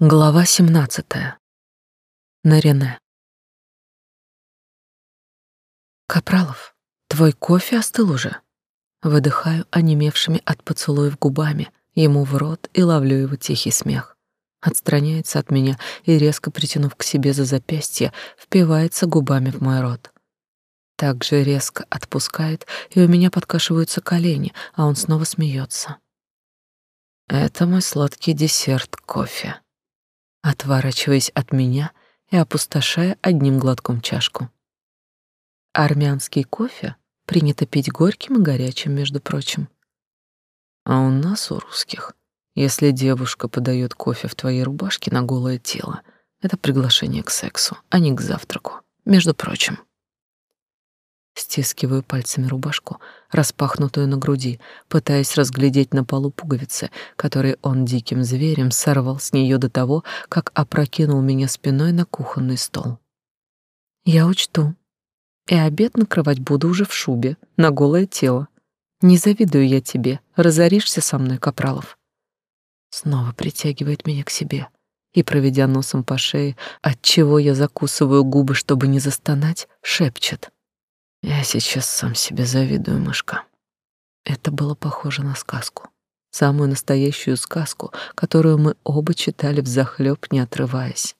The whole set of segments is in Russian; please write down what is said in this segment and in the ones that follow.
Глава 17. Нарине. Капралов, твой кофе остыл уже. Выдыхаю онемевшими от поцелуев губами ему в рот и ловлю его тихий смех. Отстраняется от меня и, резко притянув к себе за запястье, впивается губами в мой рот. Так же резко отпускает, и у меня подкашиваются колени, а он снова смеется. Это мой сладкий десерт кофе отворачиваясь от меня и опустошая одним глотком чашку. Армянский кофе принято пить горьким и горячим, между прочим. А у нас, у русских, если девушка подает кофе в твоей рубашке на голое тело, это приглашение к сексу, а не к завтраку, между прочим. Стискиваю пальцами рубашку, распахнутую на груди, пытаясь разглядеть на полу пуговицы, которые он диким зверем сорвал с нее до того, как опрокинул меня спиной на кухонный стол. Я учту. И обед накрывать буду уже в шубе, на голое тело. Не завидую я тебе, разоришься со мной, Капралов. Снова притягивает меня к себе и, проведя носом по шее, от чего я закусываю губы, чтобы не застонать, шепчет — я сейчас сам себе завидую, мышка. Это было похоже на сказку. Самую настоящую сказку, которую мы оба читали взахлёб, не отрываясь.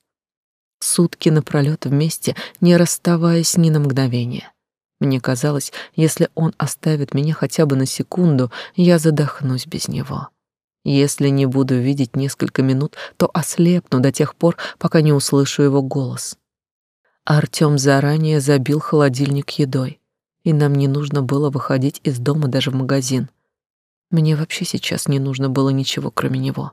Сутки напролёт вместе, не расставаясь ни на мгновение. Мне казалось, если он оставит меня хотя бы на секунду, я задохнусь без него. Если не буду видеть несколько минут, то ослепну до тех пор, пока не услышу его голос. Артём заранее забил холодильник едой, и нам не нужно было выходить из дома даже в магазин. Мне вообще сейчас не нужно было ничего, кроме него.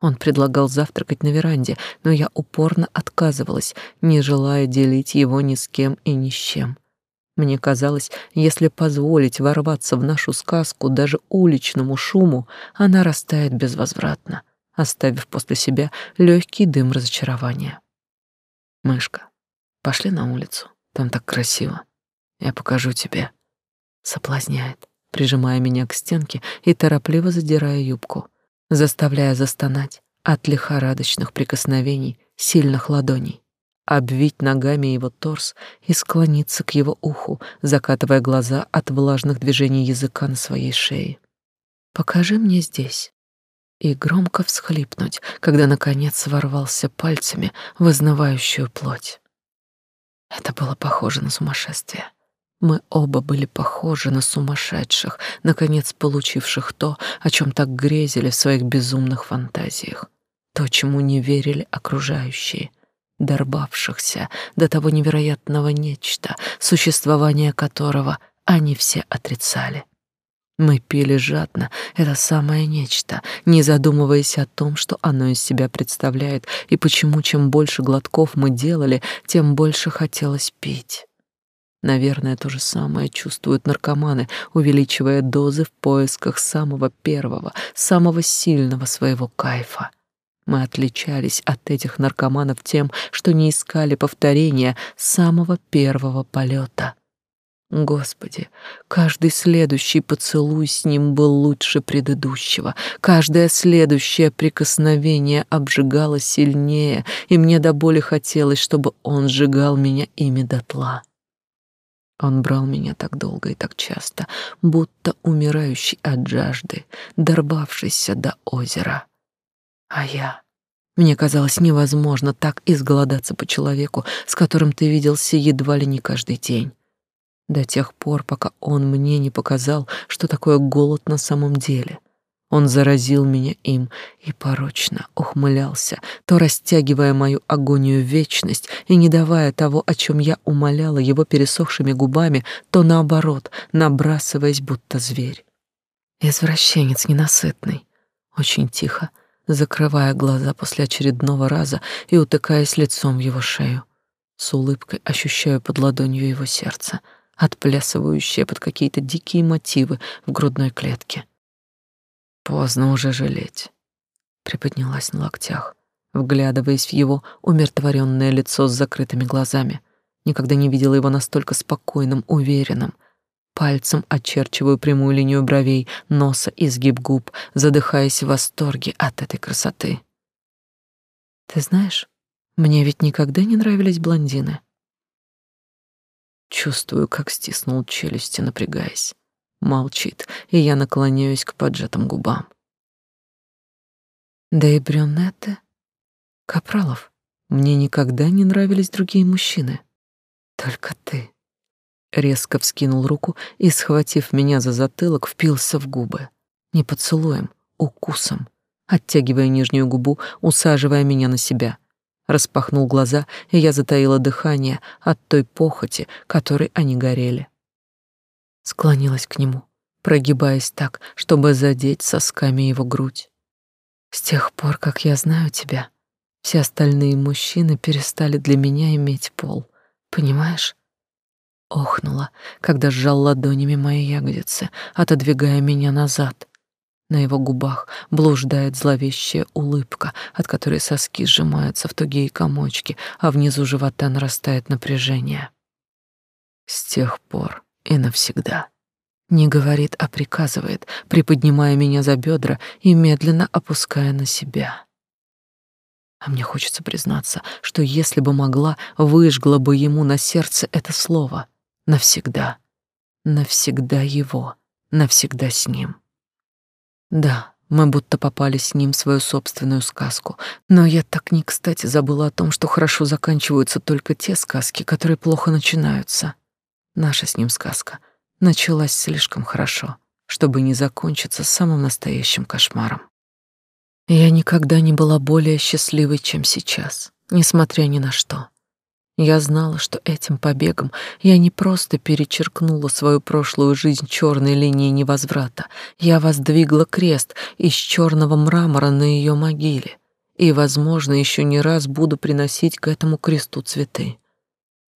Он предлагал завтракать на веранде, но я упорно отказывалась, не желая делить его ни с кем и ни с чем. Мне казалось, если позволить ворваться в нашу сказку даже уличному шуму, она растает безвозвратно, оставив после себя легкий дым разочарования. Мышка, Пошли на улицу. Там так красиво. Я покажу тебе. Соблазняет, прижимая меня к стенке и торопливо задирая юбку, заставляя застонать от лихорадочных прикосновений сильных ладоней, обвить ногами его торс и склониться к его уху, закатывая глаза от влажных движений языка на своей шее. Покажи мне здесь. И громко всхлипнуть, когда наконец ворвался пальцами в изнывающую плоть. Это было похоже на сумасшествие. Мы оба были похожи на сумасшедших, наконец получивших то, о чем так грезили в своих безумных фантазиях, то, чему не верили окружающие, дорбавшихся до того невероятного нечто, существование которого они все отрицали. Мы пили жадно это самое нечто, не задумываясь о том, что оно из себя представляет и почему чем больше глотков мы делали, тем больше хотелось пить. Наверное, то же самое чувствуют наркоманы, увеличивая дозы в поисках самого первого, самого сильного своего кайфа. Мы отличались от этих наркоманов тем, что не искали повторения самого первого полета — Господи, каждый следующий поцелуй с ним был лучше предыдущего, каждое следующее прикосновение обжигало сильнее, и мне до боли хотелось, чтобы он сжигал меня ими дотла. Он брал меня так долго и так часто, будто умирающий от жажды, дорвавшийся до озера. А я... Мне казалось невозможно так изголодаться по человеку, с которым ты виделся едва ли не каждый день до тех пор, пока он мне не показал, что такое голод на самом деле. Он заразил меня им и порочно ухмылялся, то растягивая мою агонию в вечность и не давая того, о чем я умоляла его пересохшими губами, то наоборот, набрасываясь, будто зверь. Извращенец ненасытный. Очень тихо, закрывая глаза после очередного раза и утыкаясь лицом в его шею. С улыбкой ощущаю под ладонью его сердце — отплясывающая под какие-то дикие мотивы в грудной клетке. Поздно уже жалеть. Приподнялась на локтях, вглядываясь в его умиротворенное лицо с закрытыми глазами. Никогда не видела его настолько спокойным, уверенным. Пальцем очерчиваю прямую линию бровей, носа и сгиб губ, задыхаясь в восторге от этой красоты. Ты знаешь, мне ведь никогда не нравились блондины. Чувствую, как стиснул челюсти, напрягаясь. Молчит, и я наклоняюсь к поджатым губам. Да и брюнеты, Капралов, мне никогда не нравились другие мужчины. Только ты. Резко вскинул руку и, схватив меня за затылок, впился в губы. Не поцелуем, укусом, оттягивая нижнюю губу, усаживая меня на себя. Распахнул глаза, и я затаила дыхание от той похоти, которой они горели. Склонилась к нему, прогибаясь так, чтобы задеть сосками его грудь. С тех пор, как я знаю тебя, все остальные мужчины перестали для меня иметь пол. Понимаешь? Охнула, когда сжал ладонями мои ягодицы, отодвигая меня назад. На его губах блуждает зловещая улыбка, от которой соски сжимаются в тугие комочки, а внизу живота нарастает напряжение. С тех пор и навсегда. Не говорит, а приказывает, приподнимая меня за бедра и медленно опуская на себя. А мне хочется признаться, что если бы могла, выжгла бы ему на сердце это слово. Навсегда. Навсегда его. Навсегда с ним. Да, мы будто попали с ним в свою собственную сказку. Но я так не кстати забыла о том, что хорошо заканчиваются только те сказки, которые плохо начинаются. Наша с ним сказка началась слишком хорошо, чтобы не закончиться самым настоящим кошмаром. Я никогда не была более счастливой, чем сейчас, несмотря ни на что. Я знала, что этим побегом я не просто перечеркнула свою прошлую жизнь черной линией невозврата, я воздвигла крест из черного мрамора на ее могиле, и, возможно, еще не раз буду приносить к этому кресту цветы.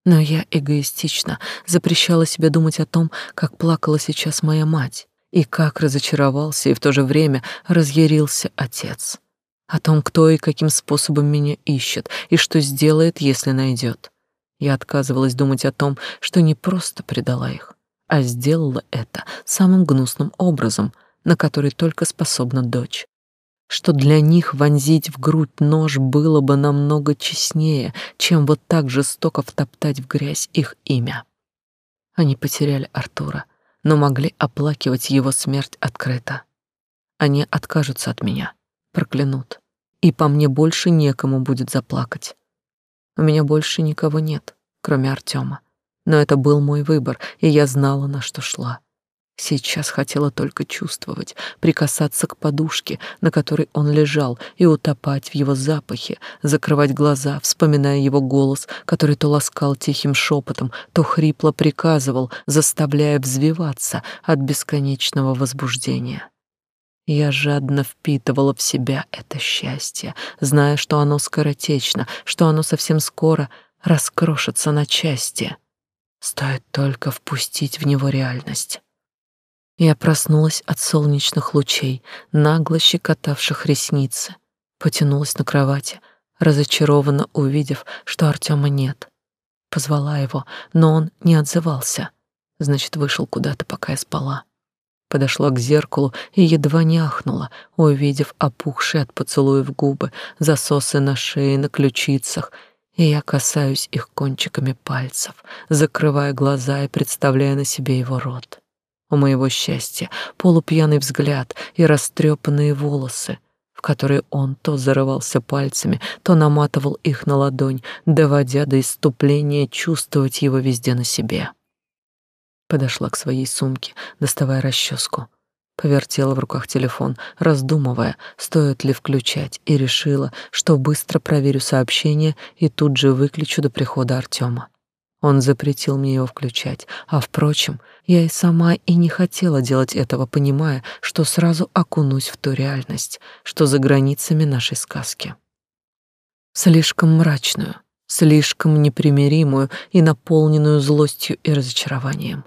Но я эгоистично запрещала себе думать о том, как плакала сейчас моя мать, и как разочаровался и в то же время разъярился отец о том, кто и каким способом меня ищет и что сделает, если найдет. Я отказывалась думать о том, что не просто предала их, а сделала это самым гнусным образом, на который только способна дочь. Что для них вонзить в грудь нож было бы намного честнее, чем вот так жестоко втоптать в грязь их имя. Они потеряли Артура, но могли оплакивать его смерть открыто. Они откажутся от меня, проклянут, и по мне больше некому будет заплакать. У меня больше никого нет, кроме Артема. Но это был мой выбор, и я знала, на что шла. Сейчас хотела только чувствовать, прикасаться к подушке, на которой он лежал, и утопать в его запахе, закрывать глаза, вспоминая его голос, который то ласкал тихим шепотом, то хрипло приказывал, заставляя взвиваться от бесконечного возбуждения. Я жадно впитывала в себя это счастье, зная, что оно скоротечно, что оно совсем скоро раскрошится на части. Стоит только впустить в него реальность. Я проснулась от солнечных лучей, нагло щекотавших ресницы, потянулась на кровати, разочарованно увидев, что Артема нет. Позвала его, но он не отзывался. Значит, вышел куда-то, пока я спала. Подошла к зеркалу и едва не ахнула, увидев опухшие от поцелуев губы, засосы на шее, на ключицах, и я касаюсь их кончиками пальцев, закрывая глаза и представляя на себе его рот. У моего счастья полупьяный взгляд и растрепанные волосы, в которые он то зарывался пальцами, то наматывал их на ладонь, доводя до иступления чувствовать его везде на себе. Подошла к своей сумке, доставая расческу. Повертела в руках телефон, раздумывая, стоит ли включать, и решила, что быстро проверю сообщение и тут же выключу до прихода Артема. Он запретил мне его включать, а, впрочем, я и сама и не хотела делать этого, понимая, что сразу окунусь в ту реальность, что за границами нашей сказки. Слишком мрачную, слишком непримиримую и наполненную злостью и разочарованием.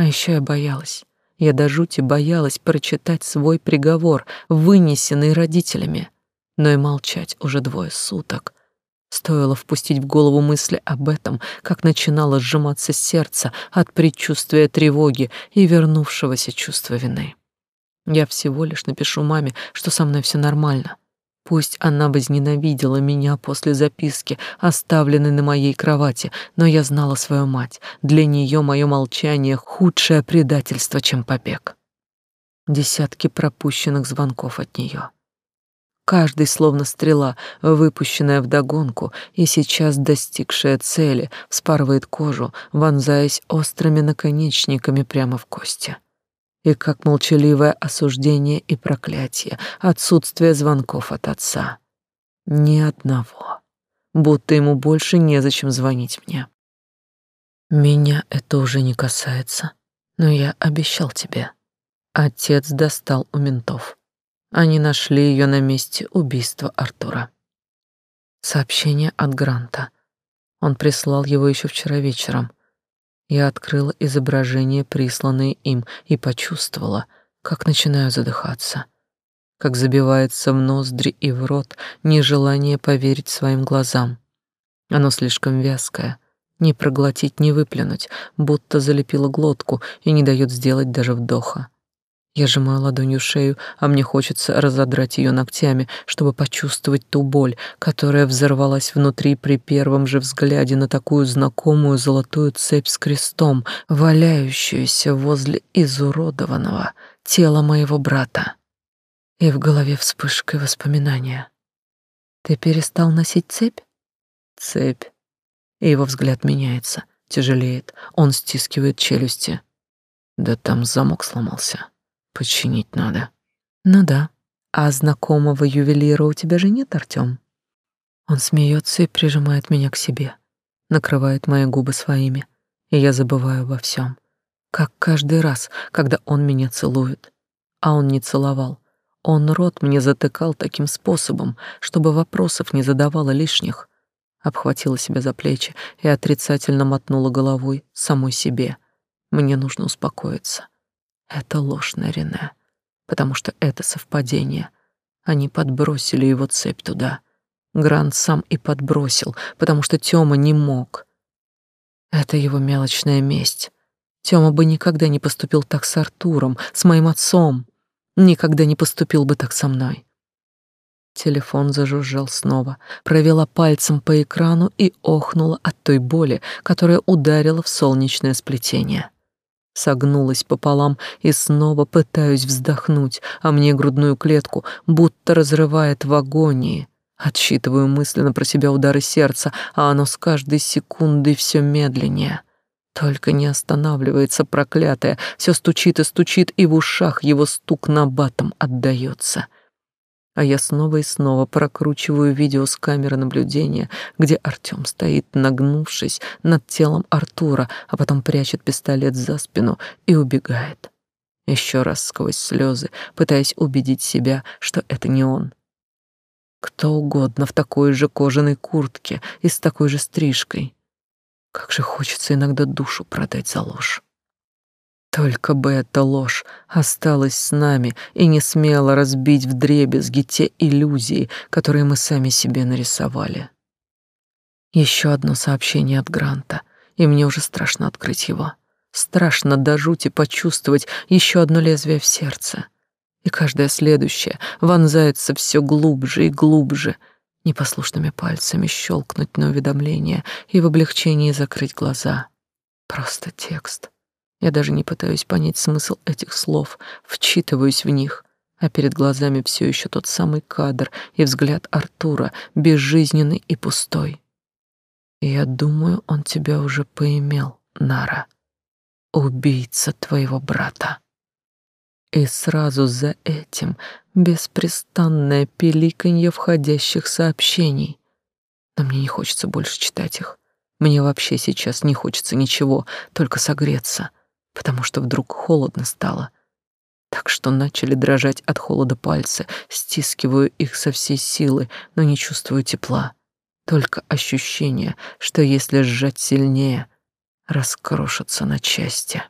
А еще я боялась, я до жути боялась прочитать свой приговор, вынесенный родителями, но и молчать уже двое суток — Стоило впустить в голову мысли об этом, как начинало сжиматься сердце от предчувствия тревоги и вернувшегося чувства вины. Я всего лишь напишу маме, что со мной все нормально. Пусть она возненавидела меня после записки, оставленной на моей кровати, но я знала свою мать. Для нее мое молчание — худшее предательство, чем побег. Десятки пропущенных звонков от нее. Каждый словно стрела, выпущенная вдогонку и сейчас достигшая цели, вспарывает кожу, вонзаясь острыми наконечниками прямо в кости и как молчаливое осуждение и проклятие, отсутствие звонков от отца. Ни одного. Будто ему больше незачем звонить мне. Меня это уже не касается, но я обещал тебе. Отец достал у ментов. Они нашли ее на месте убийства Артура. Сообщение от Гранта. Он прислал его еще вчера вечером. Я открыла изображение, присланное им, и почувствовала, как начинаю задыхаться, как забивается в ноздри и в рот нежелание поверить своим глазам. Оно слишком вязкое, не проглотить, не выплюнуть, будто залепило глотку и не дает сделать даже вдоха. Я сжимаю ладонью шею, а мне хочется разодрать ее ногтями, чтобы почувствовать ту боль, которая взорвалась внутри при первом же взгляде на такую знакомую золотую цепь с крестом, валяющуюся возле изуродованного тела моего брата. И в голове вспышкой воспоминания. Ты перестал носить цепь? Цепь. И его взгляд меняется, тяжелеет. Он стискивает челюсти. Да там замок сломался. Починить надо. Ну да. А знакомого ювелира у тебя же нет, Артём? Он смеется и прижимает меня к себе, накрывает мои губы своими, и я забываю обо всем. Как каждый раз, когда он меня целует. А он не целовал. Он рот мне затыкал таким способом, чтобы вопросов не задавала лишних. Обхватила себя за плечи и отрицательно мотнула головой самой себе. Мне нужно успокоиться. Это ложь Рене, потому что это совпадение. Они подбросили его цепь туда. Грант сам и подбросил, потому что Тёма не мог. Это его мелочная месть. Тёма бы никогда не поступил так с Артуром, с моим отцом. Никогда не поступил бы так со мной. Телефон зажужжал снова, провела пальцем по экрану и охнула от той боли, которая ударила в солнечное сплетение. Согнулась пополам и снова пытаюсь вздохнуть, а мне грудную клетку будто разрывает в агонии. Отсчитываю мысленно про себя удары сердца, а оно с каждой секундой все медленнее. Только не останавливается проклятое, все стучит и стучит, и в ушах его стук на батом отдаётся а я снова и снова прокручиваю видео с камеры наблюдения, где Артём стоит, нагнувшись над телом Артура, а потом прячет пистолет за спину и убегает. Еще раз сквозь слезы, пытаясь убедить себя, что это не он. Кто угодно в такой же кожаной куртке и с такой же стрижкой. Как же хочется иногда душу продать за ложь. Только бы эта ложь осталась с нами и не смела разбить вдребезги те иллюзии, которые мы сами себе нарисовали. Еще одно сообщение от Гранта, и мне уже страшно открыть его. Страшно до жути почувствовать еще одно лезвие в сердце. И каждое следующее вонзается все глубже и глубже, непослушными пальцами щелкнуть на уведомление и в облегчении закрыть глаза. Просто текст — я даже не пытаюсь понять смысл этих слов, вчитываюсь в них, а перед глазами все еще тот самый кадр и взгляд Артура, безжизненный и пустой. Я думаю, он тебя уже поимел, Нара. Убийца твоего брата. И сразу за этим беспрестанное пиликанье входящих сообщений. Но мне не хочется больше читать их. Мне вообще сейчас не хочется ничего, только согреться — потому что вдруг холодно стало. Так что начали дрожать от холода пальцы, стискиваю их со всей силы, но не чувствую тепла. Только ощущение, что если сжать сильнее, раскрошатся на части.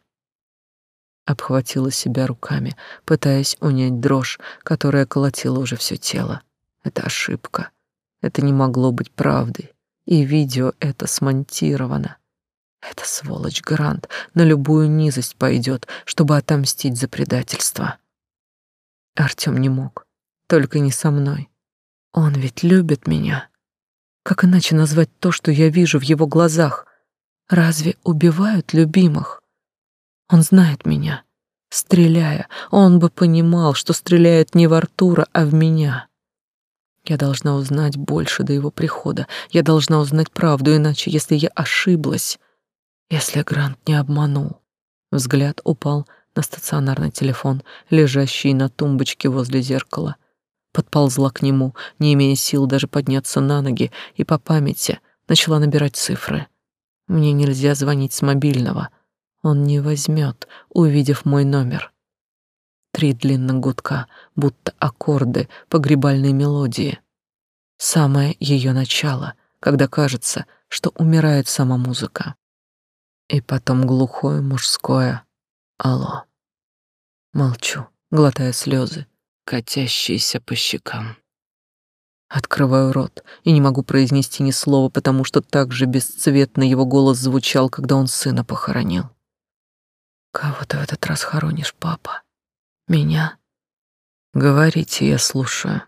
Обхватила себя руками, пытаясь унять дрожь, которая колотила уже все тело. Это ошибка. Это не могло быть правдой. И видео это смонтировано. Эта сволочь Грант на любую низость пойдет, чтобы отомстить за предательство. Артём не мог, только не со мной. Он ведь любит меня. Как иначе назвать то, что я вижу в его глазах? Разве убивают любимых? Он знает меня. Стреляя, он бы понимал, что стреляет не в Артура, а в меня. Я должна узнать больше до его прихода. Я должна узнать правду, иначе, если я ошиблась, если Грант не обманул. Взгляд упал на стационарный телефон, лежащий на тумбочке возле зеркала. Подползла к нему, не имея сил даже подняться на ноги, и по памяти начала набирать цифры. Мне нельзя звонить с мобильного. Он не возьмет, увидев мой номер. Три длинных гудка, будто аккорды погребальной мелодии. Самое ее начало, когда кажется, что умирает сама музыка. И потом глухое мужское «Алло». Молчу, глотая слезы, катящиеся по щекам. Открываю рот и не могу произнести ни слова, потому что так же бесцветно его голос звучал, когда он сына похоронил. «Кого ты в этот раз хоронишь, папа? Меня?» «Говорите, я слушаю».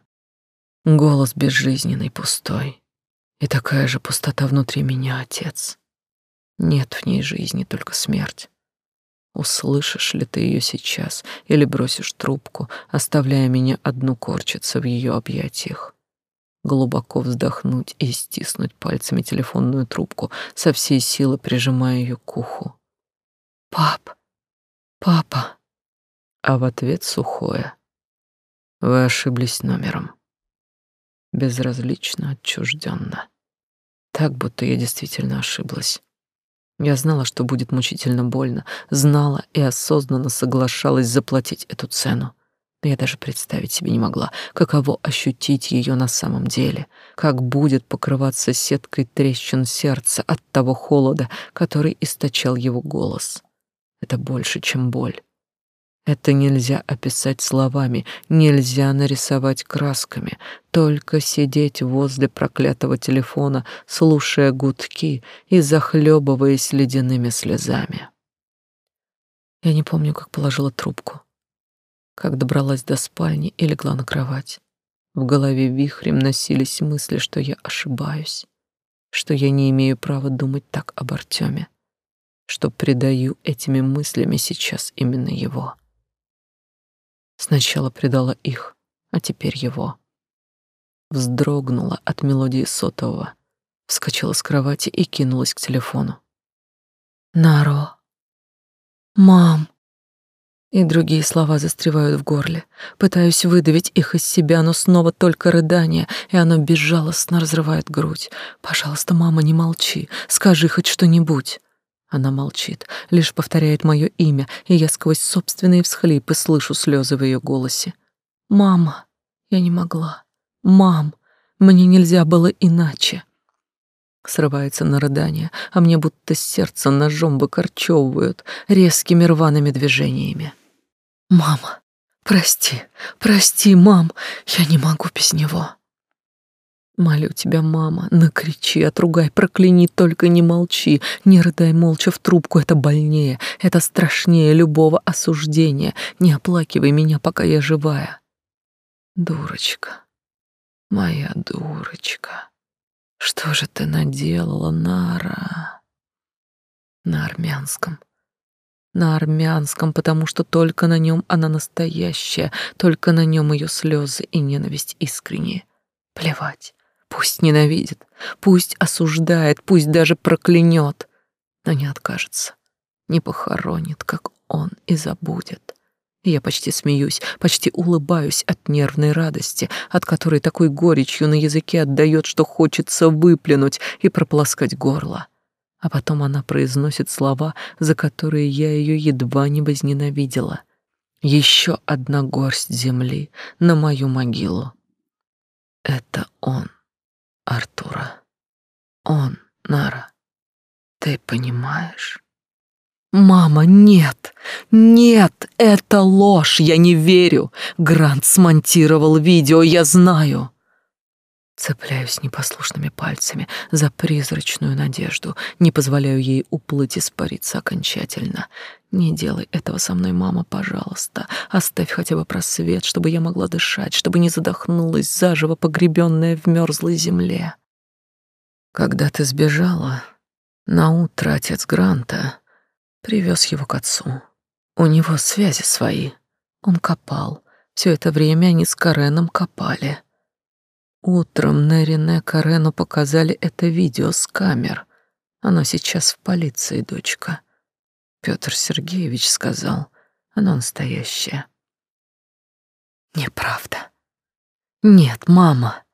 Голос безжизненный, пустой. И такая же пустота внутри меня, отец. Нет в ней жизни, только смерть. Услышишь ли ты ее сейчас или бросишь трубку, оставляя меня одну корчиться в ее объятиях? Глубоко вздохнуть и стиснуть пальцами телефонную трубку, со всей силы прижимая ее к уху. «Пап! Папа!» А в ответ сухое. «Вы ошиблись номером». Безразлично, отчужденно. Так, будто я действительно ошиблась. Я знала, что будет мучительно больно, знала и осознанно соглашалась заплатить эту цену. Но я даже представить себе не могла, каково ощутить ее на самом деле, как будет покрываться сеткой трещин сердца от того холода, который источал его голос. Это больше, чем боль. Это нельзя описать словами, нельзя нарисовать красками, только сидеть возле проклятого телефона, слушая гудки и захлебываясь ледяными слезами. Я не помню, как положила трубку, как добралась до спальни и легла на кровать. В голове вихрем носились мысли, что я ошибаюсь, что я не имею права думать так об Артеме, что предаю этими мыслями сейчас именно его. Сначала предала их, а теперь его. Вздрогнула от мелодии сотового, вскочила с кровати и кинулась к телефону. «Наро! Мам!» И другие слова застревают в горле. Пытаюсь выдавить их из себя, но снова только рыдание, и оно безжалостно разрывает грудь. «Пожалуйста, мама, не молчи. Скажи хоть что-нибудь». Она молчит, лишь повторяет мое имя, и я сквозь собственные всхлипы слышу слезы в ее голосе. «Мама!» Я не могла. «Мам!» Мне нельзя было иначе. Срывается на рыдание, а мне будто сердце ножом выкорчевывают резкими рваными движениями. «Мама! Прости! Прости, мам! Я не могу без него!» Молю тебя, мама, накричи, отругай, прокляни, только не молчи, не рыдай молча в трубку, это больнее, это страшнее любого осуждения. Не оплакивай меня, пока я живая. Дурочка, моя дурочка, что же ты наделала, Нара? На армянском. На армянском, потому что только на нем она настоящая, только на нем ее слезы и ненависть искренние. Плевать. Пусть ненавидит, пусть осуждает, пусть даже проклянет, но не откажется, не похоронит, как он, и забудет. я почти смеюсь, почти улыбаюсь от нервной радости, от которой такой горечью на языке отдает, что хочется выплюнуть и прополоскать горло. А потом она произносит слова, за которые я ее едва не возненавидела. Еще одна горсть земли на мою могилу. Это он. Артура. Он, Нара. Ты понимаешь? Мама, нет. Нет, это ложь. Я не верю. Грант смонтировал видео, я знаю. Цепляюсь непослушными пальцами за призрачную надежду, не позволяю ей уплыть и испариться окончательно. Не делай этого со мной, мама, пожалуйста. Оставь хотя бы просвет, чтобы я могла дышать, чтобы не задохнулась, заживо погребенная в мерзлой земле. Когда ты сбежала, на утро отец Гранта привез его к отцу. У него связи свои. Он копал. Все это время они с Кареном копали. Утром на Рене Карену показали это видео с камер. Оно сейчас в полиции, дочка. Петр Сергеевич сказал, оно настоящее. Неправда. Нет, мама,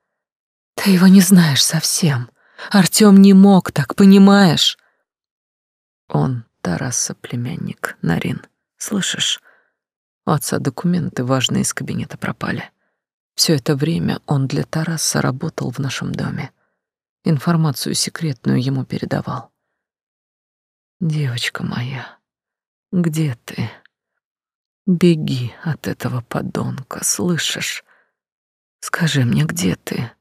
ты его не знаешь совсем. Артём не мог так, понимаешь? Он Тараса племянник, Нарин. Слышишь? У отца документы важные из кабинета пропали. Все это время он для Тараса работал в нашем доме. Информацию секретную ему передавал. Девочка моя, где ты? Беги от этого подонка, слышишь? Скажи мне, где ты?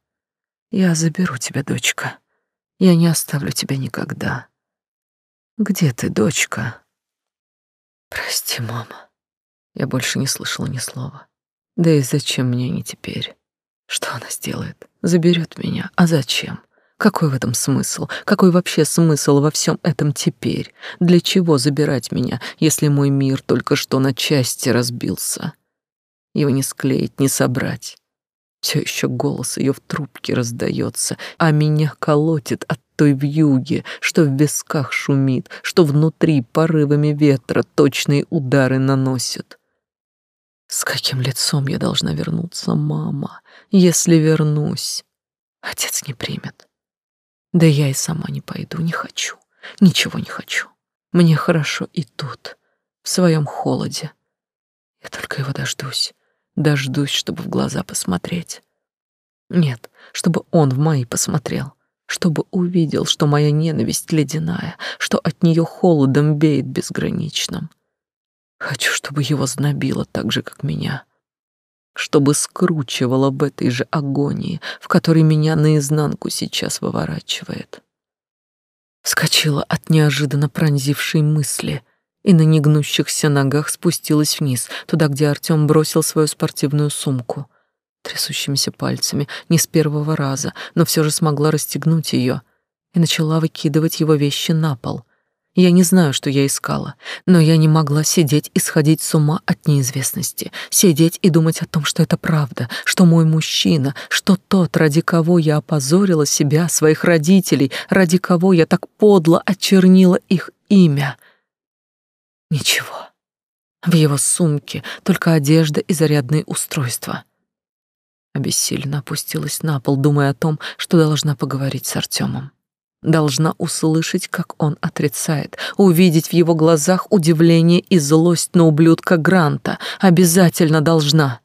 Я заберу тебя, дочка. Я не оставлю тебя никогда. Где ты, дочка? Прости, мама. Я больше не слышала ни слова. Да и зачем мне не теперь? Что она сделает? Заберет меня. А зачем? Какой в этом смысл? Какой вообще смысл во всем этом теперь? Для чего забирать меня, если мой мир только что на части разбился? Его не склеить, не собрать. Все еще голос ее в трубке раздается, а меня колотит от той вьюги, что в висках шумит, что внутри порывами ветра точные удары наносят. С каким лицом я должна вернуться, мама, если вернусь? Отец не примет. Да я и сама не пойду, не хочу, ничего не хочу. Мне хорошо и тут, в своем холоде. Я только его дождусь. Дождусь, чтобы в глаза посмотреть. Нет, чтобы он в мои посмотрел, чтобы увидел, что моя ненависть ледяная, что от нее холодом веет безграничным. Хочу, чтобы его знобило так же, как меня, чтобы скручивало в этой же агонии, в которой меня наизнанку сейчас выворачивает. Вскочила от неожиданно пронзившей мысли — и на негнущихся ногах спустилась вниз, туда, где Артём бросил свою спортивную сумку. Трясущимися пальцами, не с первого раза, но все же смогла расстегнуть ее и начала выкидывать его вещи на пол. Я не знаю, что я искала, но я не могла сидеть и сходить с ума от неизвестности, сидеть и думать о том, что это правда, что мой мужчина, что тот, ради кого я опозорила себя, своих родителей, ради кого я так подло очернила их имя — Ничего. В его сумке только одежда и зарядные устройства. Обессиленно опустилась на пол, думая о том, что должна поговорить с Артемом. Должна услышать, как он отрицает, увидеть в его глазах удивление и злость на ублюдка Гранта. Обязательно должна.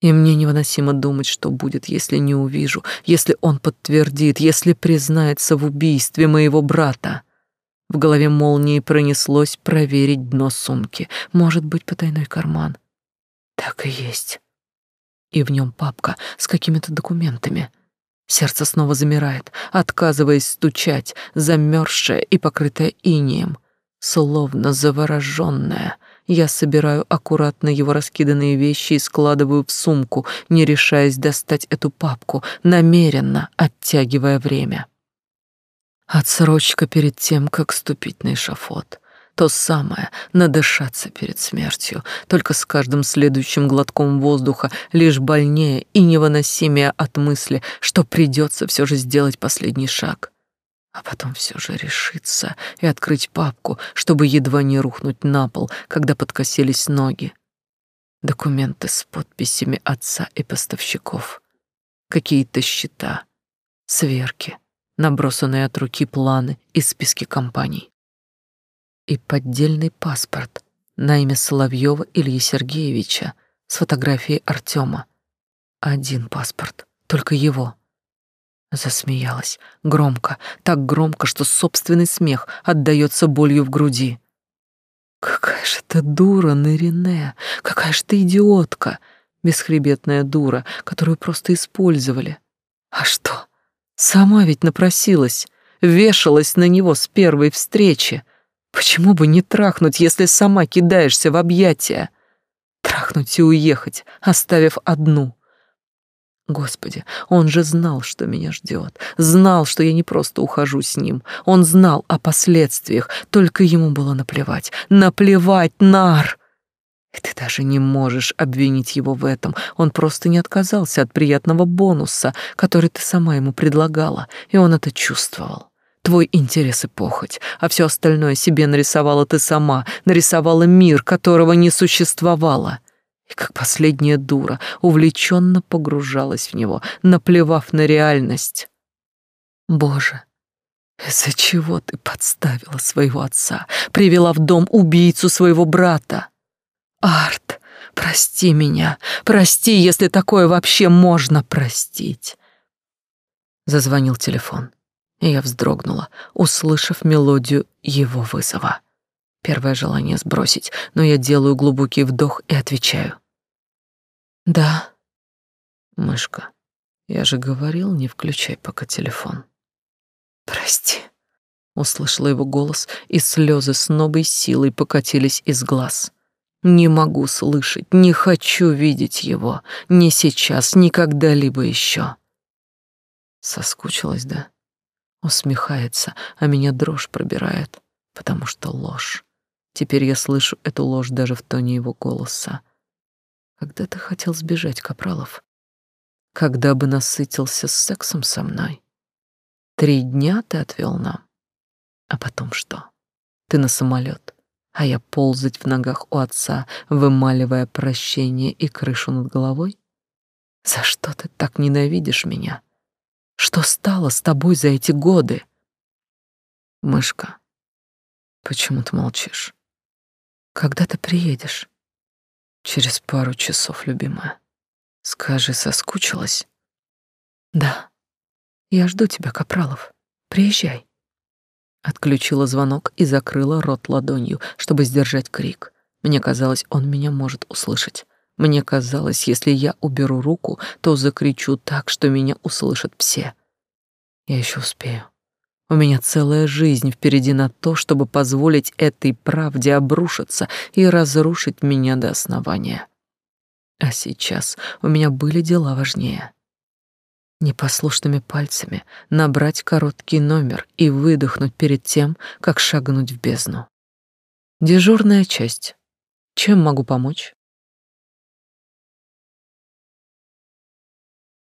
И мне невыносимо думать, что будет, если не увижу, если он подтвердит, если признается в убийстве моего брата. В голове молнии пронеслось проверить дно сумки. Может быть, потайной карман. Так и есть. И в нем папка с какими-то документами. Сердце снова замирает, отказываясь стучать, замерзшее и покрытое инеем. Словно завороженная, я собираю аккуратно его раскиданные вещи и складываю в сумку, не решаясь достать эту папку, намеренно оттягивая время. Отсрочка перед тем, как ступить на эшафот. То самое, надышаться перед смертью, только с каждым следующим глотком воздуха лишь больнее и невыносимее от мысли, что придется все же сделать последний шаг. А потом все же решиться и открыть папку, чтобы едва не рухнуть на пол, когда подкосились ноги. Документы с подписями отца и поставщиков. Какие-то счета, сверки — набросанные от руки планы и списки компаний. И поддельный паспорт на имя Соловьева Ильи Сергеевича с фотографией Артема. Один паспорт, только его. Засмеялась, громко, так громко, что собственный смех отдаётся болью в груди. Какая же ты дура, Нарине, какая же ты идиотка, бесхребетная дура, которую просто использовали. А что? Сама ведь напросилась, вешалась на него с первой встречи. Почему бы не трахнуть, если сама кидаешься в объятия? Трахнуть и уехать, оставив одну. Господи, он же знал, что меня ждет, знал, что я не просто ухожу с ним, он знал о последствиях, только ему было наплевать, наплевать, нар! И ты даже не можешь обвинить его в этом, он просто не отказался от приятного бонуса, который ты сама ему предлагала, и он это чувствовал. Твой интерес и похоть, а все остальное себе нарисовала ты сама, нарисовала мир, которого не существовало — и как последняя дура увлеченно погружалась в него, наплевав на реальность. Боже, из-за чего ты подставила своего отца, привела в дом убийцу своего брата? Арт, прости меня, прости, если такое вообще можно простить. Зазвонил телефон, я вздрогнула, услышав мелодию его вызова. Первое желание сбросить, но я делаю глубокий вдох и отвечаю. Да. Мышка, я же говорил, не включай пока телефон. Прости. Услышала его голос, и слезы с новой силой покатились из глаз. Не могу слышать, не хочу видеть его, ни сейчас, ни когда-либо еще. Соскучилась, да? Усмехается, а меня дрожь пробирает, потому что ложь. Теперь я слышу эту ложь даже в тоне его голоса. Когда ты хотел сбежать, Капралов? Когда бы насытился сексом со мной? Три дня ты отвел нам. А потом что? Ты на самолет, а я ползать в ногах у отца, вымаливая прощение и крышу над головой? За что ты так ненавидишь меня? Что стало с тобой за эти годы? Мышка, почему ты молчишь? Когда ты приедешь? Через пару часов, любимая. Скажи, соскучилась? Да. Я жду тебя, Капралов. Приезжай. Отключила звонок и закрыла рот ладонью, чтобы сдержать крик. Мне казалось, он меня может услышать. Мне казалось, если я уберу руку, то закричу так, что меня услышат все. Я еще успею. У меня целая жизнь впереди на то, чтобы позволить этой правде обрушиться и разрушить меня до основания. А сейчас у меня были дела важнее. Непослушными пальцами набрать короткий номер и выдохнуть перед тем, как шагнуть в бездну. Дежурная часть. Чем могу помочь?